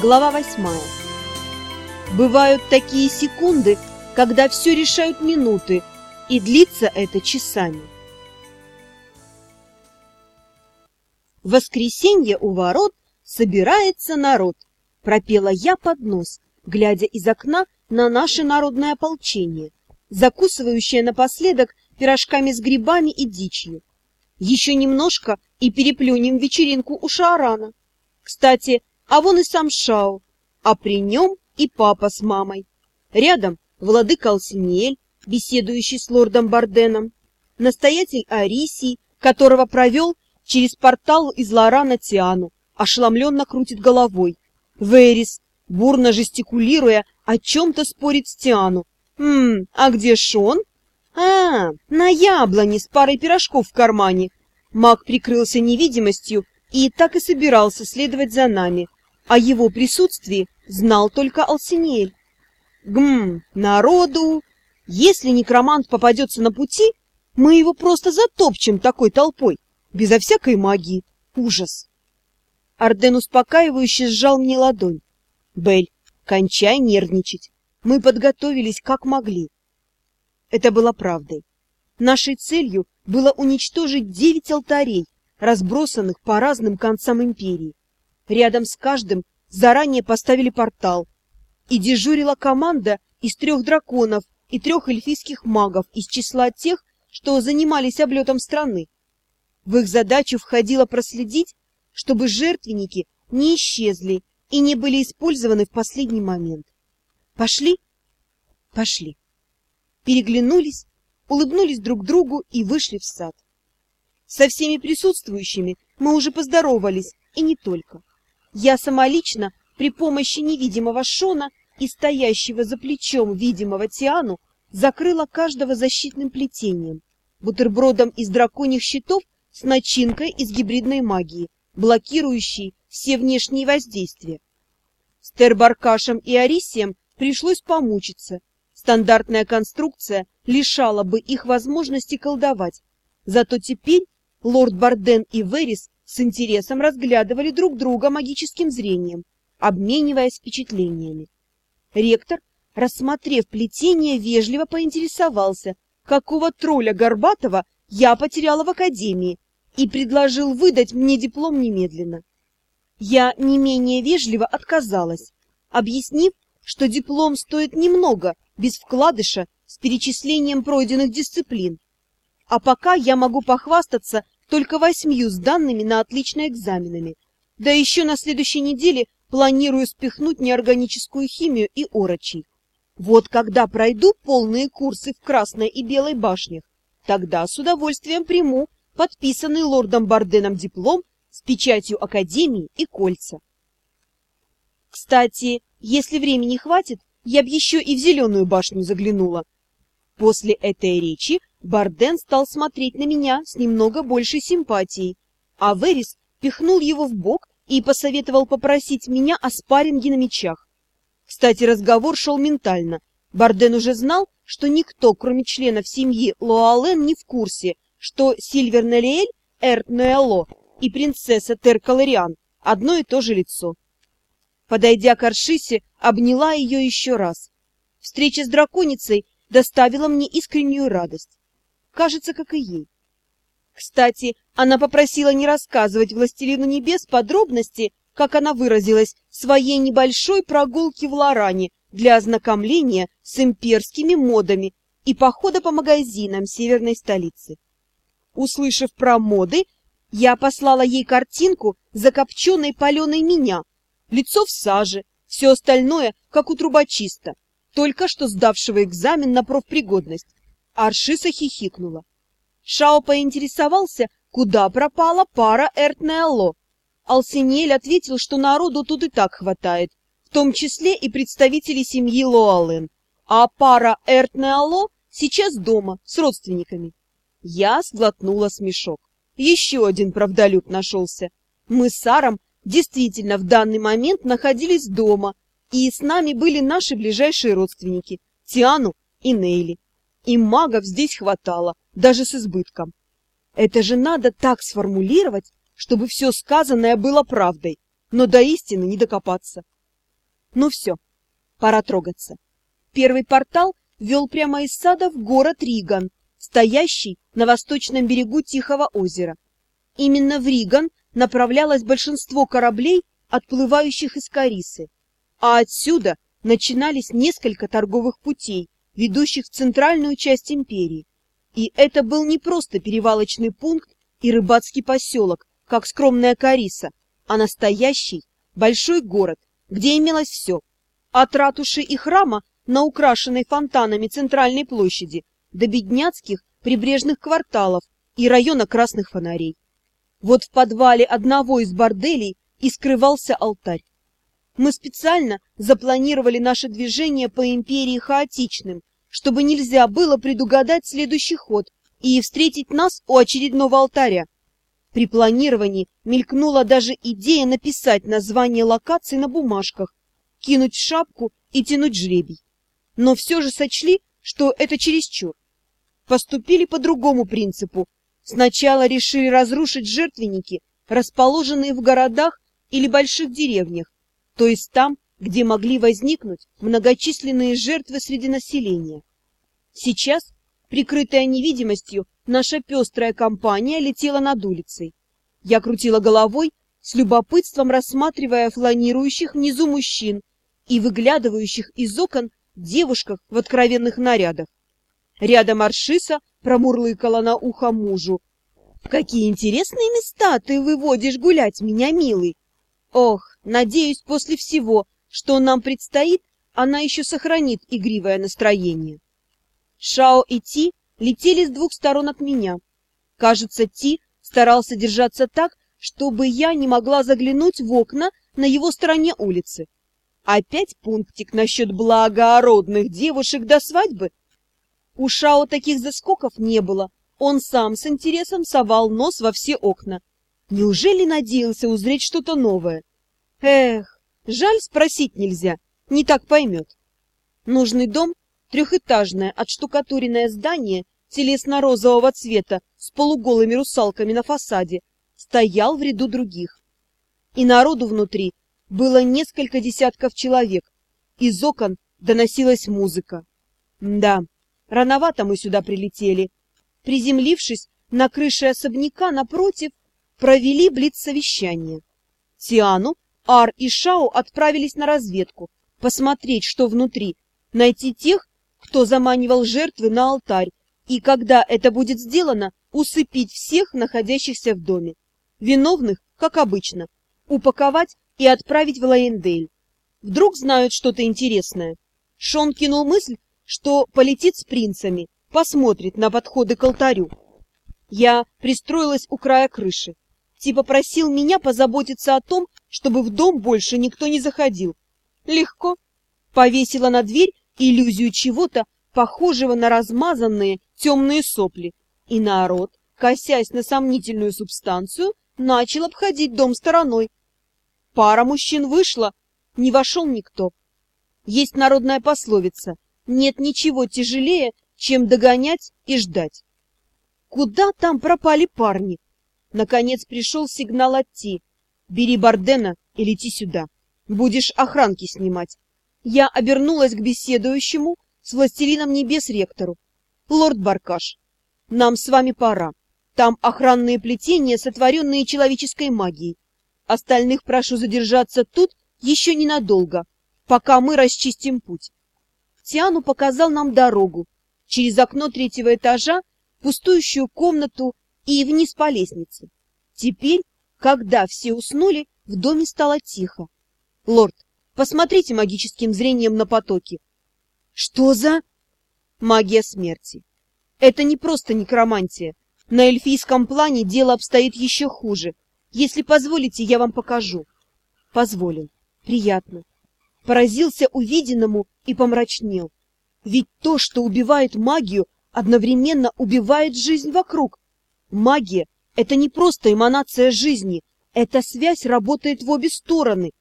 Глава восьмая. Бывают такие секунды, когда все решают минуты, и длится это часами. Воскресенье у ворот собирается народ, пропела я под нос, глядя из окна на наше народное ополчение, закусывающее напоследок пирожками с грибами и дичью. Еще немножко и переплюнем вечеринку у Шаарана. Кстати, а вон и сам Шао, а при нем и папа с мамой. Рядом владыка Алсиниэль, беседующий с лордом Барденом, настоятель Арисий, которого провел через портал из Лорана Тиану, ошеломленно крутит головой. Верис, бурно жестикулируя, о чем-то спорит с Тиану. «Хм, а где Шон?» «А, на яблоне с парой пирожков в кармане». Маг прикрылся невидимостью и так и собирался следовать за нами. О его присутствии знал только Алсинель. Гм, народу! Если некромант попадется на пути, мы его просто затопчем такой толпой, безо всякой магии. Ужас! Арден успокаивающе сжал мне ладонь. Бель, кончай нервничать. Мы подготовились как могли. Это было правдой. Нашей целью было уничтожить девять алтарей, разбросанных по разным концам империи. Рядом с каждым заранее поставили портал, и дежурила команда из трех драконов и трех эльфийских магов из числа тех, что занимались облетом страны. В их задачу входило проследить, чтобы жертвенники не исчезли и не были использованы в последний момент. Пошли? Пошли переглянулись, улыбнулись друг другу и вышли в сад. Со всеми присутствующими мы уже поздоровались, и не только. Я самолично при помощи невидимого Шона и стоящего за плечом видимого Тиану закрыла каждого защитным плетением, бутербродом из драконьих щитов с начинкой из гибридной магии, блокирующей все внешние воздействия. С Тербаркашем и Арисием пришлось помучиться, Стандартная конструкция лишала бы их возможности колдовать. Зато теперь лорд Барден и Верис с интересом разглядывали друг друга магическим зрением, обмениваясь впечатлениями. Ректор, рассмотрев плетение, вежливо поинтересовался, какого тролля Горбатова я потеряла в академии, и предложил выдать мне диплом немедленно. Я не менее вежливо отказалась, объяснив, что диплом стоит немного, без вкладыша, с перечислением пройденных дисциплин. А пока я могу похвастаться только восьмью сданными на отлично экзаменами. Да еще на следующей неделе планирую спихнуть неорганическую химию и орочий. Вот когда пройду полные курсы в Красной и Белой башнях, тогда с удовольствием приму подписанный лордом Барденом диплом с печатью Академии и кольца. Кстати, если времени хватит, я б еще и в зеленую башню заглянула. После этой речи Барден стал смотреть на меня с немного большей симпатией, а Верис пихнул его в бок и посоветовал попросить меня о спарринге на мечах. Кстати, разговор шел ментально. Барден уже знал, что никто, кроме членов семьи Лоален, не в курсе, что Сильвер Нелиэль, Эрт Ноэло и принцесса Теркалариан одно и то же лицо. Подойдя к Аршисе, обняла ее еще раз. Встреча с драконицей доставила мне искреннюю радость. Кажется, как и ей. Кстати, она попросила не рассказывать Властелину Небес подробности, как она выразилась, своей небольшой прогулки в Лоране для ознакомления с имперскими модами и похода по магазинам северной столицы. Услышав про моды, я послала ей картинку закопченной паленой меня, лицо в саже, все остальное, как у трубочиста, только что сдавшего экзамен на профпригодность. Аршиса хихикнула. Шао поинтересовался, куда пропала пара Эртнеалло. Алсинель ответил, что народу тут и так хватает, в том числе и представителей семьи Лоален, а пара Эртнеалло сейчас дома с родственниками. Я сглотнула смешок. Еще один правдолюб нашелся. Мы с Саром действительно в данный момент находились дома, и с нами были наши ближайшие родственники – Тиану и Нейли. И магов здесь хватало, даже с избытком. Это же надо так сформулировать, чтобы все сказанное было правдой, но до истины не докопаться. Ну все, пора трогаться. Первый портал вел прямо из сада в город Риган, стоящий на восточном берегу Тихого озера. Именно в Риган направлялось большинство кораблей, отплывающих из Карисы, а отсюда начинались несколько торговых путей, ведущих в центральную часть империи. И это был не просто перевалочный пункт и рыбацкий поселок, как скромная Кариса, а настоящий большой город, где имелось все. От ратуши и храма на украшенной фонтанами центральной площади до бедняцких прибрежных кварталов и района красных фонарей. Вот в подвале одного из борделей и скрывался алтарь. Мы специально запланировали наше движение по империи хаотичным, чтобы нельзя было предугадать следующий ход и встретить нас у очередного алтаря. При планировании мелькнула даже идея написать название локации на бумажках, кинуть шапку и тянуть жребий. Но все же сочли, что это чересчур. Поступили по другому принципу. Сначала решили разрушить жертвенники, расположенные в городах или больших деревнях, то есть там, где могли возникнуть многочисленные жертвы среди населения. Сейчас, прикрытая невидимостью, наша пестрая компания летела над улицей. Я крутила головой, с любопытством рассматривая фланирующих внизу мужчин и выглядывающих из окон девушках в откровенных нарядах. Рядом Аршиса промурлыкала на ухо мужу. «Какие интересные места ты выводишь гулять, меня, милый! Ох, надеюсь, после всего, что нам предстоит, она еще сохранит игривое настроение. Шао и Ти летели с двух сторон от меня. Кажется, Ти старался держаться так, чтобы я не могла заглянуть в окна на его стороне улицы. Опять пунктик насчет благородных девушек до свадьбы? У Шао таких заскоков не было. Он сам с интересом совал нос во все окна. Неужели надеялся узреть что-то новое? Эх, жаль, спросить нельзя, не так поймет. Нужный дом — трехэтажное отштукатуренное здание телесно-розового цвета с полуголыми русалками на фасаде, стоял в ряду других. И народу внутри было несколько десятков человек. Из окон доносилась музыка. Да, рановато мы сюда прилетели. Приземлившись на крыше особняка напротив, провели блиц-совещание. Тиану, Ар и Шао отправились на разведку, посмотреть, что внутри, найти тех, кто заманивал жертвы на алтарь, и когда это будет сделано, усыпить всех находящихся в доме. Виновных, как обычно, упаковать и отправить в Лаендель. Вдруг знают что-то интересное. Шон кинул мысль, что полетит с принцами, посмотрит на подходы к алтарю. Я пристроилась у края крыши. Типа просил меня позаботиться о том, чтобы в дом больше никто не заходил. Легко. Повесила на дверь иллюзию чего-то, похожего на размазанные темные сопли. И народ, косясь на сомнительную субстанцию, начал обходить дом стороной. Пара мужчин вышла, не вошел никто. Есть народная пословица «нет ничего тяжелее, чем догонять и ждать». Куда там пропали парни? Наконец пришел сигнал от Ти. «Бери Бардена и лети сюда. Будешь охранки снимать». Я обернулась к беседующему с властелином небес ректору. «Лорд Баркаш, нам с вами пора. Там охранные плетения, сотворенные человеческой магией. Остальных прошу задержаться тут еще ненадолго, пока мы расчистим путь». Тиану показал нам дорогу через окно третьего этажа, пустующую комнату и вниз по лестнице. Теперь, когда все уснули, в доме стало тихо. «Лорд, посмотрите магическим зрением на потоки». «Что за...» «Магия смерти. Это не просто некромантия. На эльфийском плане дело обстоит еще хуже. Если позволите, я вам покажу». «Позволил. Приятно». Поразился увиденному и помрачнел. Ведь то, что убивает магию, одновременно убивает жизнь вокруг. Магия — это не просто эманация жизни, эта связь работает в обе стороны.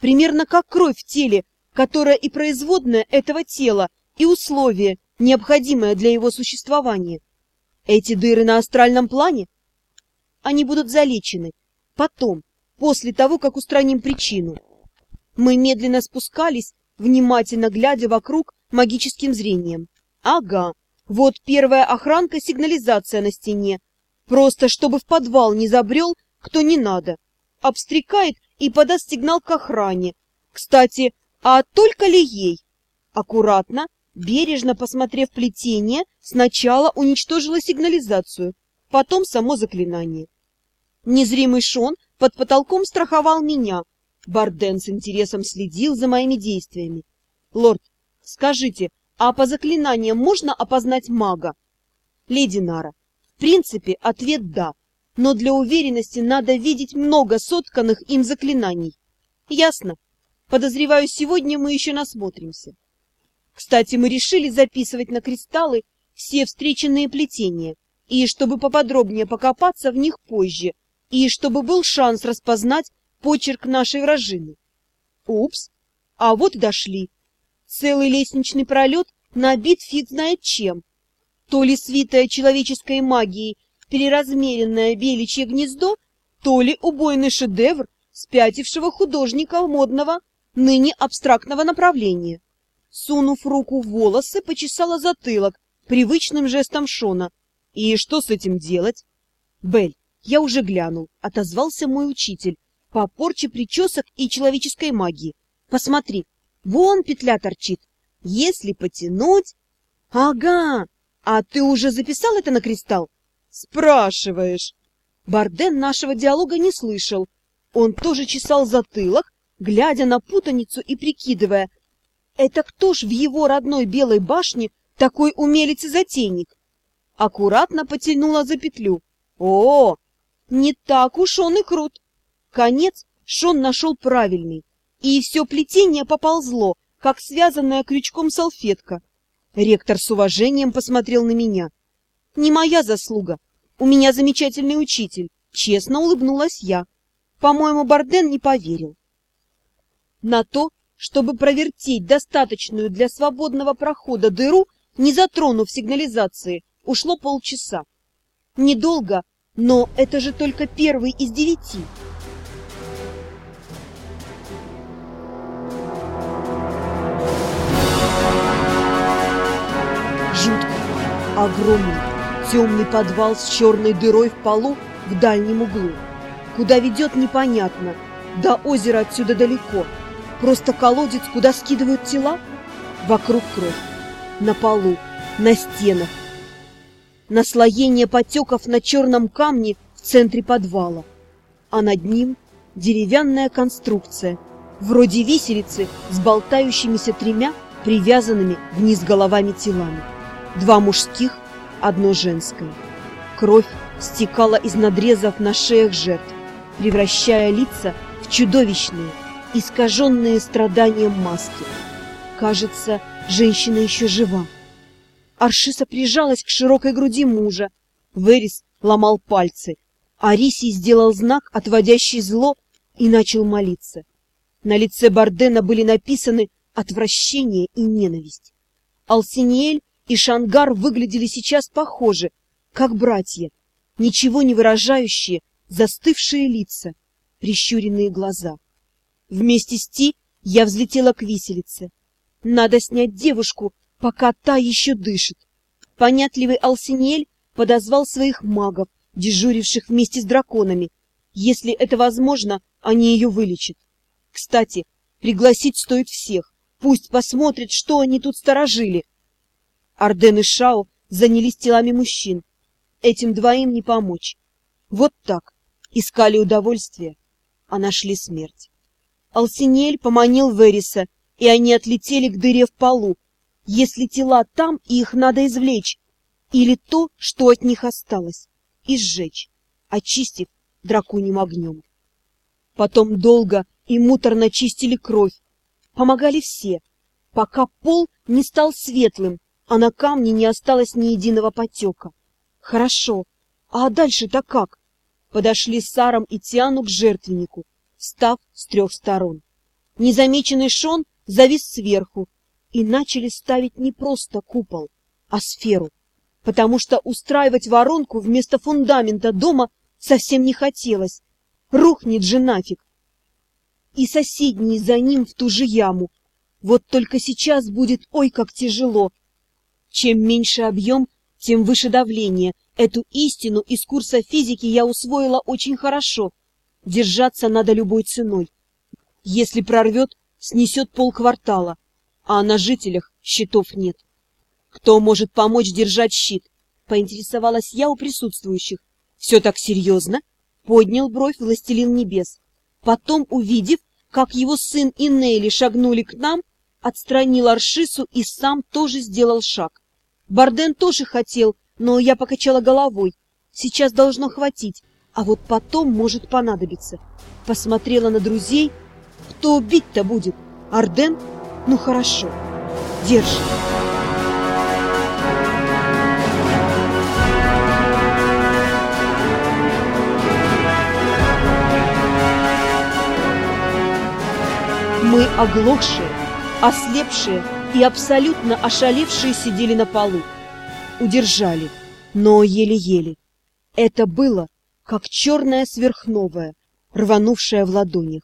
Примерно как кровь в теле, которая и производная этого тела, и условие, необходимое для его существования. Эти дыры на астральном плане, они будут залечены потом, после того, как устраним причину. Мы медленно спускались, внимательно глядя вокруг магическим зрением. Ага, вот первая охранка сигнализация на стене. Просто чтобы в подвал не забрел, кто не надо. Обстрекает и подаст сигнал к охране. Кстати, а только ли ей? Аккуратно, бережно посмотрев плетение, сначала уничтожила сигнализацию, потом само заклинание. Незримый Шон под потолком страховал меня. Барден с интересом следил за моими действиями. «Лорд, скажите, а по заклинаниям можно опознать мага?» «Леди Нара, в принципе, ответ «да», но для уверенности надо видеть много сотканных им заклинаний. Ясно. Подозреваю, сегодня мы еще насмотримся. Кстати, мы решили записывать на кристаллы все встреченные плетения, и чтобы поподробнее покопаться в них позже, и чтобы был шанс распознать почерк нашей вражины. Упс, а вот дошли. Целый лестничный пролет набит фиг знает чем. То ли свитая человеческой магией переразмеренное беличье гнездо, то ли убойный шедевр спятившего художника модного, ныне абстрактного направления. Сунув руку в волосы, почесала затылок привычным жестом Шона. И что с этим делать? Бель, я уже глянул, отозвался мой учитель, по порче причесок и человеческой магии. Посмотри, вон петля торчит. Если потянуть... Ага, а ты уже записал это на кристалл? Спрашиваешь. Барден нашего диалога не слышал. Он тоже чесал затылок, глядя на путаницу и прикидывая, это кто ж в его родной белой башне такой умелец и затейник? Аккуратно потянула за петлю. О, не так уж он и крут. Конец Шон нашел правильный, и все плетение поползло, как связанная крючком салфетка. Ректор с уважением посмотрел на меня. Не моя заслуга. У меня замечательный учитель. Честно улыбнулась я. По-моему, Барден не поверил. На то, чтобы провертеть достаточную для свободного прохода дыру, не затронув сигнализации, ушло полчаса. Недолго, но это же только первый из девяти. Огромный, темный подвал с черной дырой в полу в дальнем углу. Куда ведет, непонятно. До озера отсюда далеко. Просто колодец, куда скидывают тела? Вокруг кровь. На полу, на стенах, наслоение потеков на черном камне в центре подвала, а над ним деревянная конструкция, вроде виселицы с болтающимися тремя привязанными вниз головами телами. Два мужских, одно женское. Кровь стекала из надрезов на шеях жертв, превращая лица в чудовищные, искаженные страданием маски. Кажется, женщина еще жива. Аршиса прижалась к широкой груди мужа. Верис ломал пальцы. Арисий сделал знак, отводящий зло, и начал молиться. На лице Бардена были написаны отвращение и ненависть. Алсиниэль и Шангар выглядели сейчас похожи, как братья, ничего не выражающие, застывшие лица, прищуренные глаза. Вместе с Ти я взлетела к виселице. Надо снять девушку пока та еще дышит. Понятливый Алсинель подозвал своих магов, дежуривших вместе с драконами. Если это возможно, они ее вылечат. Кстати, пригласить стоит всех. Пусть посмотрят, что они тут сторожили. Арден и Шао занялись телами мужчин. Этим двоим не помочь. Вот так. Искали удовольствие, а нашли смерть. Алсинель поманил Вериса, и они отлетели к дыре в полу, если тела там, их надо извлечь, или то, что от них осталось, и сжечь, очистив драконьим огнем. Потом долго и муторно чистили кровь. Помогали все, пока пол не стал светлым, а на камне не осталось ни единого потека. Хорошо, а дальше-то как? Подошли Саром и Тиану к жертвеннику, став с трех сторон. Незамеченный Шон завис сверху, и начали ставить не просто купол, а сферу, потому что устраивать воронку вместо фундамента дома совсем не хотелось. Рухнет же нафиг. и соседние за ним в ту же яму. Вот только сейчас будет ой как тяжело. Чем меньше объем, тем выше давление. Эту истину из курса физики я усвоила очень хорошо. Держаться надо любой ценой. Если прорвет, снесет полквартала, а на жителях щитов нет. Кто может помочь держать щит? Поинтересовалась я у присутствующих. Все так серьезно? Поднял бровь властелин небес. Потом, увидев, как его сын и Нелли шагнули к нам, отстранил Аршису и сам тоже сделал шаг. Барден тоже хотел, но я покачала головой. Сейчас должно хватить, а вот потом может понадобиться. Посмотрела на друзей. Кто убить-то будет? Арден? Ну хорошо. Держи. Мы оглохшие, ослепшие и абсолютно ошалевшие сидели на полу. Удержали, но еле-еле. Это было, как черная сверхновая, рванувшая в ладонях.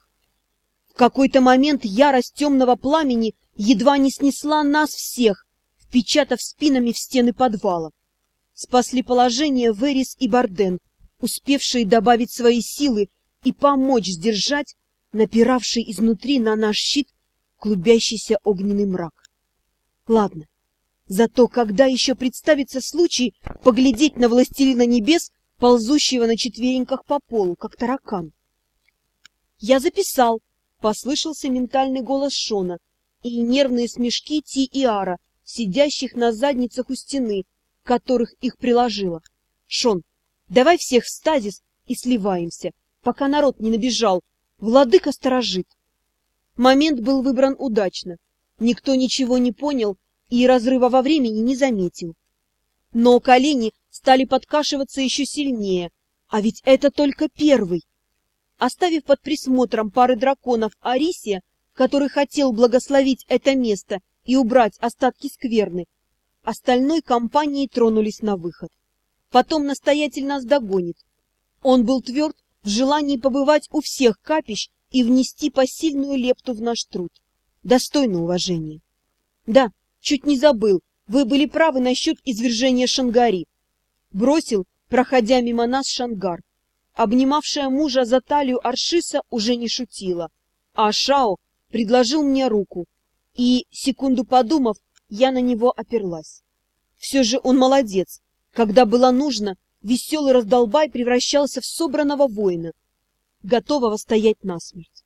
В какой-то момент ярость темного пламени едва не снесла нас всех, впечатав спинами в стены подвала. Спасли положение Верис и Барден, успевшие добавить свои силы и помочь сдержать напиравший изнутри на наш щит клубящийся огненный мрак. Ладно, зато когда еще представится случай поглядеть на властелина небес, ползущего на четвереньках по полу, как таракан? Я записал, послышался ментальный голос Шона и нервные смешки Ти и Ара, сидящих на задницах у стены, которых их приложило. Шон, давай всех в стазис и сливаемся, пока народ не набежал, Владыка сторожит. Момент был выбран удачно. Никто ничего не понял и разрыва во времени не заметил. Но колени стали подкашиваться еще сильнее, а ведь это только первый. Оставив под присмотром пары драконов Арисия, который хотел благословить это место и убрать остатки скверны, остальной компанией тронулись на выход. Потом настоятель нас догонит. Он был тверд в желании побывать у всех капищ и внести посильную лепту в наш труд. Достойно уважения. Да, чуть не забыл, вы были правы насчет извержения Шангари. Бросил, проходя мимо нас, Шангар. Обнимавшая мужа за талию Аршиса уже не шутила, а Шао предложил мне руку, и, секунду подумав, я на него оперлась. Все же он молодец. Когда было нужно, веселый раздолбай превращался в собранного воина, готового стоять насмерть.